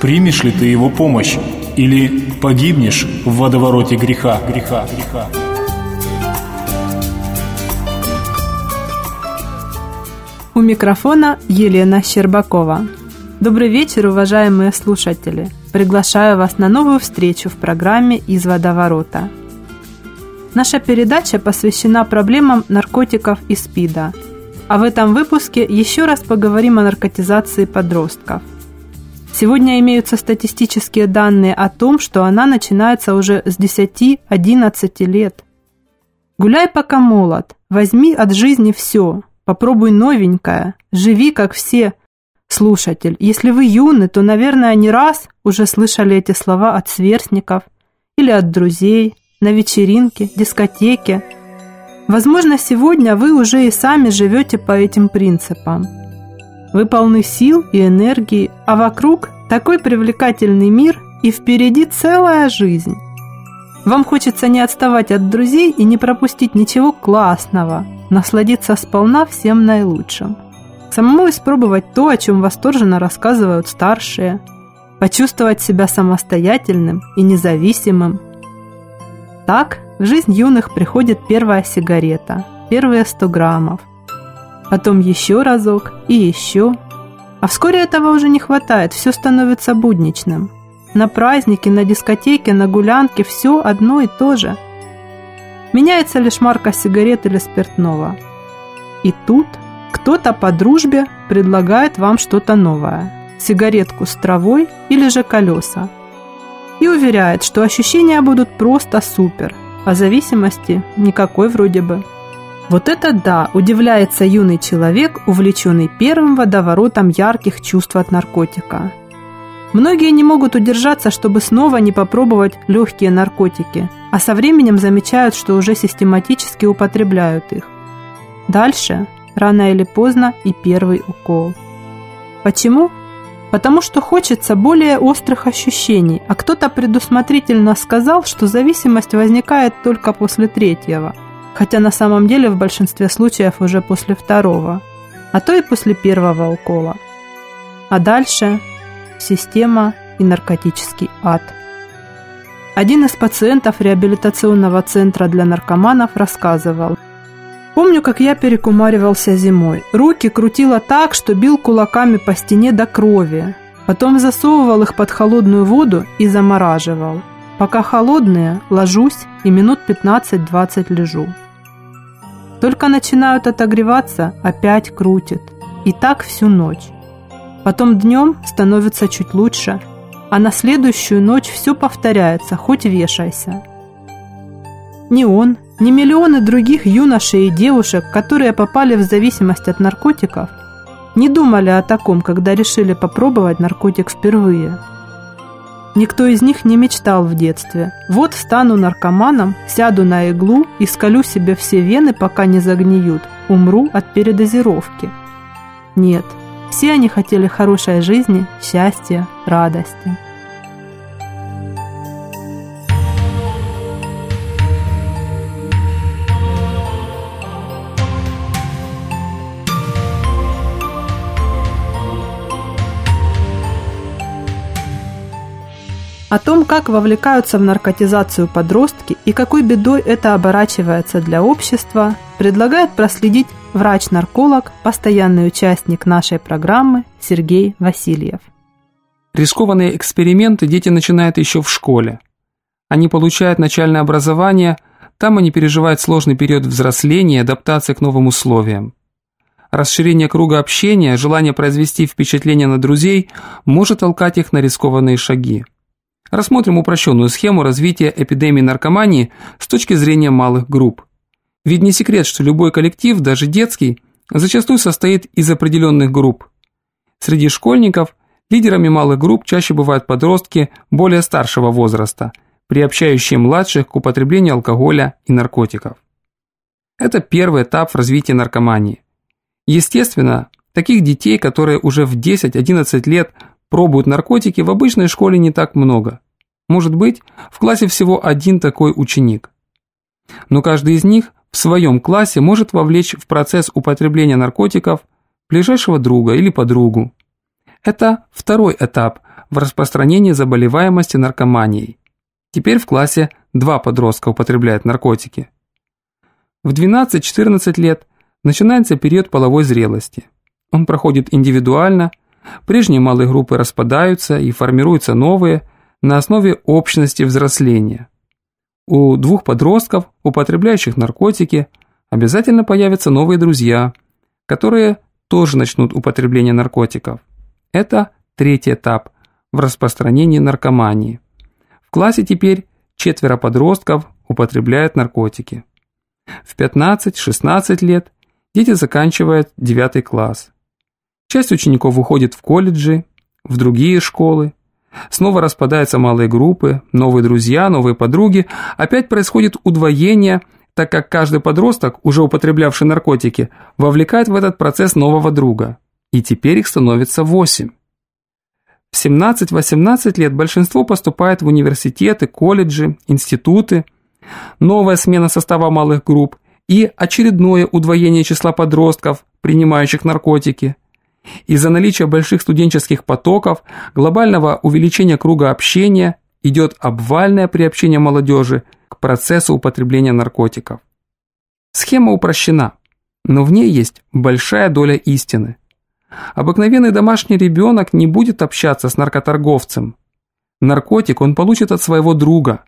Примешь ли ты его помощь или погибнешь в водовороте греха, греха, греха. У микрофона Елена Щербакова. Добрый вечер, уважаемые слушатели. Приглашаю вас на новую встречу в программе «Из водоворота». Наша передача посвящена проблемам наркотиков и СПИДа. А в этом выпуске еще раз поговорим о наркотизации подростков. Сегодня имеются статистические данные о том, что она начинается уже с 10-11 лет. Гуляй пока молод, возьми от жизни все, Попробуй новенькое, живи как все. Слушатель, если вы юны, то, наверное, не раз уже слышали эти слова от сверстников или от друзей, на вечеринке, дискотеке. Возможно, сегодня вы уже и сами живете по этим принципам. Вы полны сил и энергии, а вокруг такой привлекательный мир и впереди целая жизнь. Вам хочется не отставать от друзей и не пропустить ничего классного, насладиться сполна всем наилучшим. Самому испробовать то, о чем восторженно рассказывают старшие, почувствовать себя самостоятельным и независимым. Так в жизнь юных приходит первая сигарета, первые 100 граммов, потом еще разок и еще. А вскоре этого уже не хватает, все становится будничным. На празднике, на дискотеке, на гулянке все одно и то же – Меняется лишь марка сигарет или спиртного. И тут кто-то по дружбе предлагает вам что-то новое. Сигаретку с травой или же колеса. И уверяет, что ощущения будут просто супер, а зависимости никакой вроде бы. Вот это да, удивляется юный человек, увлеченный первым водоворотом ярких чувств от наркотика. Многие не могут удержаться, чтобы снова не попробовать легкие наркотики, а со временем замечают, что уже систематически употребляют их. Дальше, рано или поздно, и первый укол. Почему? Потому что хочется более острых ощущений, а кто-то предусмотрительно сказал, что зависимость возникает только после третьего, хотя на самом деле в большинстве случаев уже после второго, а то и после первого укола. А дальше система и наркотический ад. Один из пациентов реабилитационного центра для наркоманов рассказывал. Помню, как я перекумаривался зимой. Руки крутило так, что бил кулаками по стене до крови. Потом засовывал их под холодную воду и замораживал. Пока холодные, ложусь и минут 15-20 лежу. Только начинают отогреваться, опять крутит. И так всю ночь. Потом днем становится чуть лучше, а на следующую ночь все повторяется, хоть вешайся. Ни он, ни миллионы других юношей и девушек, которые попали в зависимость от наркотиков, не думали о таком, когда решили попробовать наркотик впервые. Никто из них не мечтал в детстве. Вот стану наркоманом, сяду на иглу и скалю себе все вены, пока не загниют, умру от передозировки. Нет, все они хотели хорошей жизни, счастья, радости. О том, как вовлекаются в наркотизацию подростки и какой бедой это оборачивается для общества, предлагает проследить врач-нарколог, постоянный участник нашей программы Сергей Васильев. Рискованные эксперименты дети начинают еще в школе. Они получают начальное образование, там они переживают сложный период взросления и адаптации к новым условиям. Расширение круга общения, желание произвести впечатление на друзей может толкать их на рискованные шаги. Рассмотрим упрощенную схему развития эпидемии наркомании с точки зрения малых групп. Ведь не секрет, что любой коллектив, даже детский, зачастую состоит из определенных групп. Среди школьников лидерами малых групп чаще бывают подростки более старшего возраста, приобщающие младших к употреблению алкоголя и наркотиков. Это первый этап в развитии наркомании. Естественно, таких детей, которые уже в 10-11 лет пробуют наркотики, в обычной школе не так много. Может быть, в классе всего один такой ученик. Но каждый из них в своем классе может вовлечь в процесс употребления наркотиков ближайшего друга или подругу. Это второй этап в распространении заболеваемости наркоманией. Теперь в классе два подростка употребляют наркотики. В 12-14 лет начинается период половой зрелости. Он проходит индивидуально – Прежние малые группы распадаются и формируются новые на основе общности взросления. У двух подростков, употребляющих наркотики, обязательно появятся новые друзья, которые тоже начнут употребление наркотиков. Это третий этап в распространении наркомании. В классе теперь четверо подростков употребляют наркотики. В 15-16 лет дети заканчивают 9 класс. Часть учеников уходит в колледжи, в другие школы. Снова распадаются малые группы, новые друзья, новые подруги. Опять происходит удвоение, так как каждый подросток, уже употреблявший наркотики, вовлекает в этот процесс нового друга. И теперь их становится восемь. В 17-18 лет большинство поступает в университеты, колледжи, институты. Новая смена состава малых групп и очередное удвоение числа подростков, принимающих наркотики – из-за наличия больших студенческих потоков, глобального увеличения круга общения идет обвальное приобщение молодежи к процессу употребления наркотиков. Схема упрощена, но в ней есть большая доля истины. Обыкновенный домашний ребенок не будет общаться с наркоторговцем. Наркотик он получит от своего друга,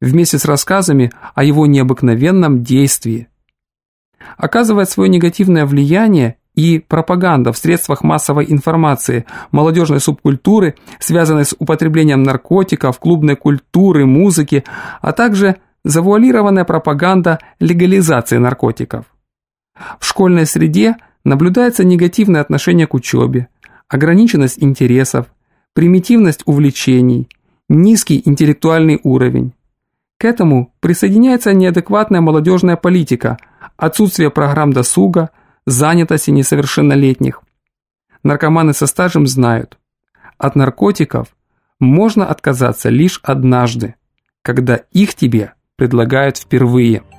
вместе с рассказами о его необыкновенном действии. Оказывает свое негативное влияние и пропаганда в средствах массовой информации, молодежной субкультуры, связанной с употреблением наркотиков, клубной культуры, музыки, а также завуалированная пропаганда легализации наркотиков. В школьной среде наблюдается негативное отношение к учебе, ограниченность интересов, примитивность увлечений, низкий интеллектуальный уровень. К этому присоединяется неадекватная молодежная политика, отсутствие программ досуга – занятости несовершеннолетних. Наркоманы со стажем знают, от наркотиков можно отказаться лишь однажды, когда их тебе предлагают впервые –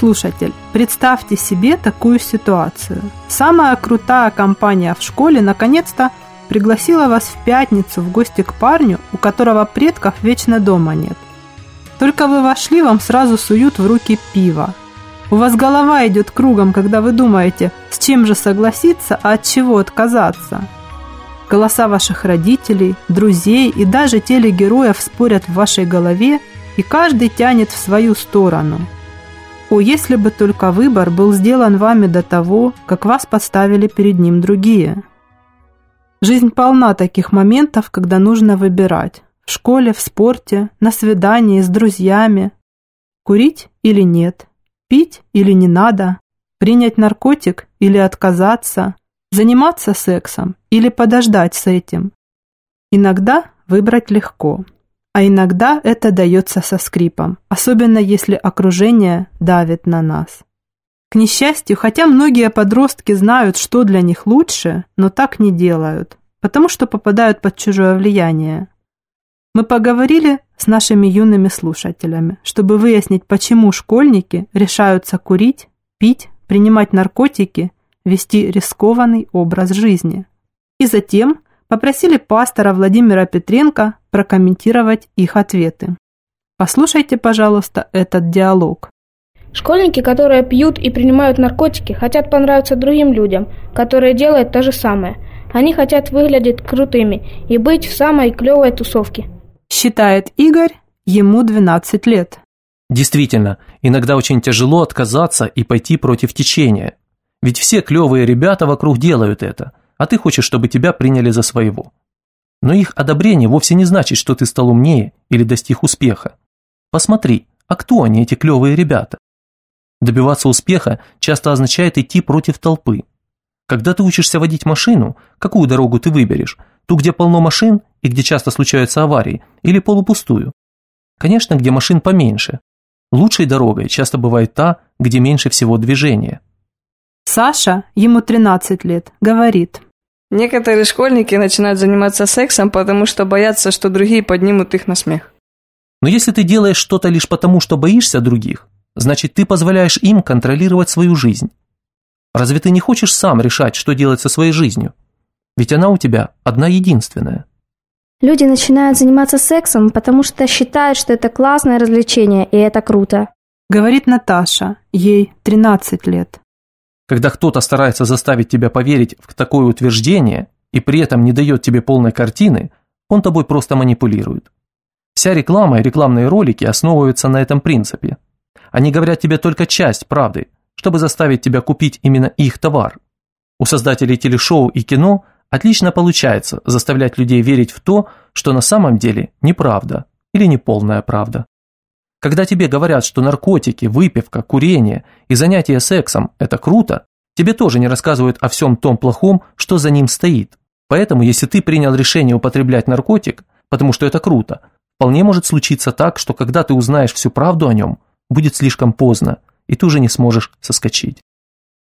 Слушатель, представьте себе такую ситуацию. Самая крутая компания в школе наконец-то пригласила вас в пятницу в гости к парню, у которого предков вечно дома нет. Только вы вошли, вам сразу суют в руки пиво. У вас голова идет кругом, когда вы думаете, с чем же согласиться, а от чего отказаться. Голоса ваших родителей, друзей и даже телегероев спорят в вашей голове, и каждый тянет в свою сторону – о, если бы только выбор был сделан вами до того, как вас подставили перед ним другие. Жизнь полна таких моментов, когда нужно выбирать. В школе, в спорте, на свидании, с друзьями. Курить или нет? Пить или не надо? Принять наркотик или отказаться? Заниматься сексом или подождать с этим? Иногда выбрать легко. А иногда это дается со скрипом, особенно если окружение давит на нас. К несчастью, хотя многие подростки знают, что для них лучше, но так не делают, потому что попадают под чужое влияние. Мы поговорили с нашими юными слушателями, чтобы выяснить, почему школьники решаются курить, пить, принимать наркотики, вести рискованный образ жизни. И затем попросили пастора Владимира Петренко прокомментировать их ответы. Послушайте, пожалуйста, этот диалог. Школьники, которые пьют и принимают наркотики, хотят понравиться другим людям, которые делают то же самое. Они хотят выглядеть крутыми и быть в самой клевой тусовке. Считает Игорь, ему 12 лет. Действительно, иногда очень тяжело отказаться и пойти против течения. Ведь все клевые ребята вокруг делают это, а ты хочешь, чтобы тебя приняли за своего. Но их одобрение вовсе не значит, что ты стал умнее или достиг успеха. Посмотри, а кто они, эти клевые ребята? Добиваться успеха часто означает идти против толпы. Когда ты учишься водить машину, какую дорогу ты выберешь? Ту, где полно машин и где часто случаются аварии, или полупустую? Конечно, где машин поменьше. Лучшей дорогой часто бывает та, где меньше всего движения. Саша, ему 13 лет, говорит. Некоторые школьники начинают заниматься сексом, потому что боятся, что другие поднимут их на смех. Но если ты делаешь что-то лишь потому, что боишься других, значит ты позволяешь им контролировать свою жизнь. Разве ты не хочешь сам решать, что делать со своей жизнью? Ведь она у тебя одна единственная. Люди начинают заниматься сексом, потому что считают, что это классное развлечение, и это круто. Говорит Наташа, ей 13 лет. Когда кто-то старается заставить тебя поверить в такое утверждение и при этом не дает тебе полной картины, он тобой просто манипулирует. Вся реклама и рекламные ролики основываются на этом принципе. Они говорят тебе только часть правды, чтобы заставить тебя купить именно их товар. У создателей телешоу и кино отлично получается заставлять людей верить в то, что на самом деле неправда или неполная правда. Когда тебе говорят, что наркотики, выпивка, курение и занятия сексом – это круто, тебе тоже не рассказывают о всем том плохом, что за ним стоит. Поэтому, если ты принял решение употреблять наркотик, потому что это круто, вполне может случиться так, что когда ты узнаешь всю правду о нем, будет слишком поздно, и ты уже не сможешь соскочить.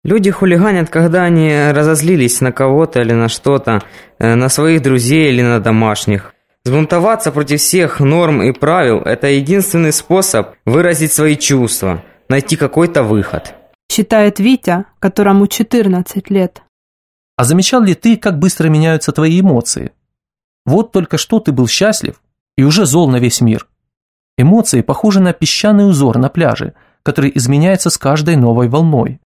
Люди хулиганят, когда они разозлились на кого-то или на что-то, э, на своих друзей или на домашних. Сбунтоваться против всех норм и правил – это единственный способ выразить свои чувства, найти какой-то выход. Считает Витя, которому 14 лет. А замечал ли ты, как быстро меняются твои эмоции? Вот только что ты был счастлив и уже зол на весь мир. Эмоции похожи на песчаный узор на пляже, который изменяется с каждой новой волной.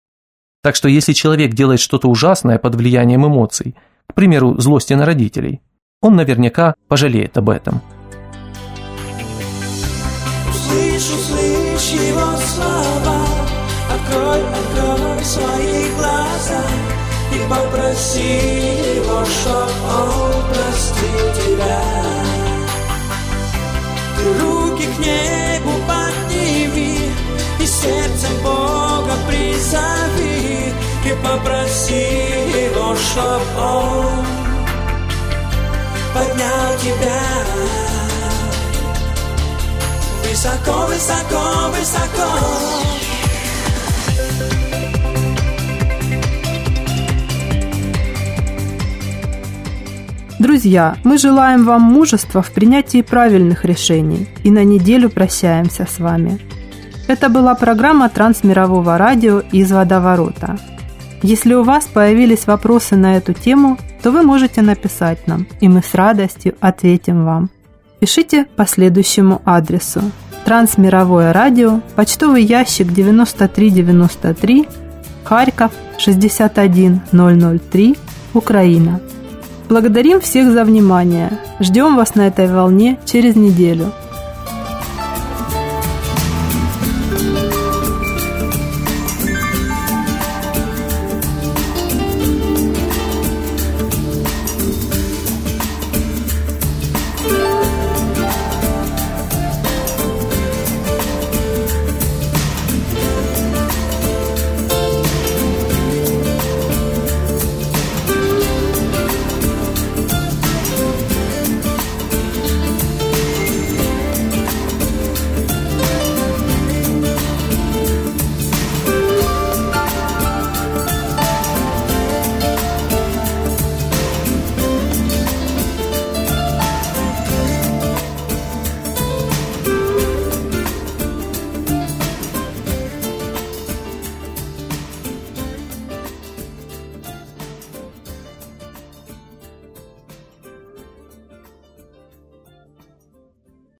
Так что если человек делает что-то ужасное под влиянием эмоций, к примеру, злости на родителей, он наверняка пожалеет об этом. Слышу, слышь его слова, открой, открой свои глаза и попроси его, чтоб он простил тебя. Ты руки к небу подними и сердцем Бога призови и попроси его, чтоб он поднял тебя Высоко, высоко, высоко Друзья, мы желаем вам мужества в принятии правильных решений и на неделю прощаемся с вами. Это была программа Трансмирового радио из водоворота. Если у вас появились вопросы на эту тему, то вы можете написать нам, и мы с радостью ответим вам. Пишите по следующему адресу. Трансмировое радио, почтовый ящик 9393, Харьков 61003, Украина. Благодарим всех за внимание. Ждем вас на этой волне через неделю.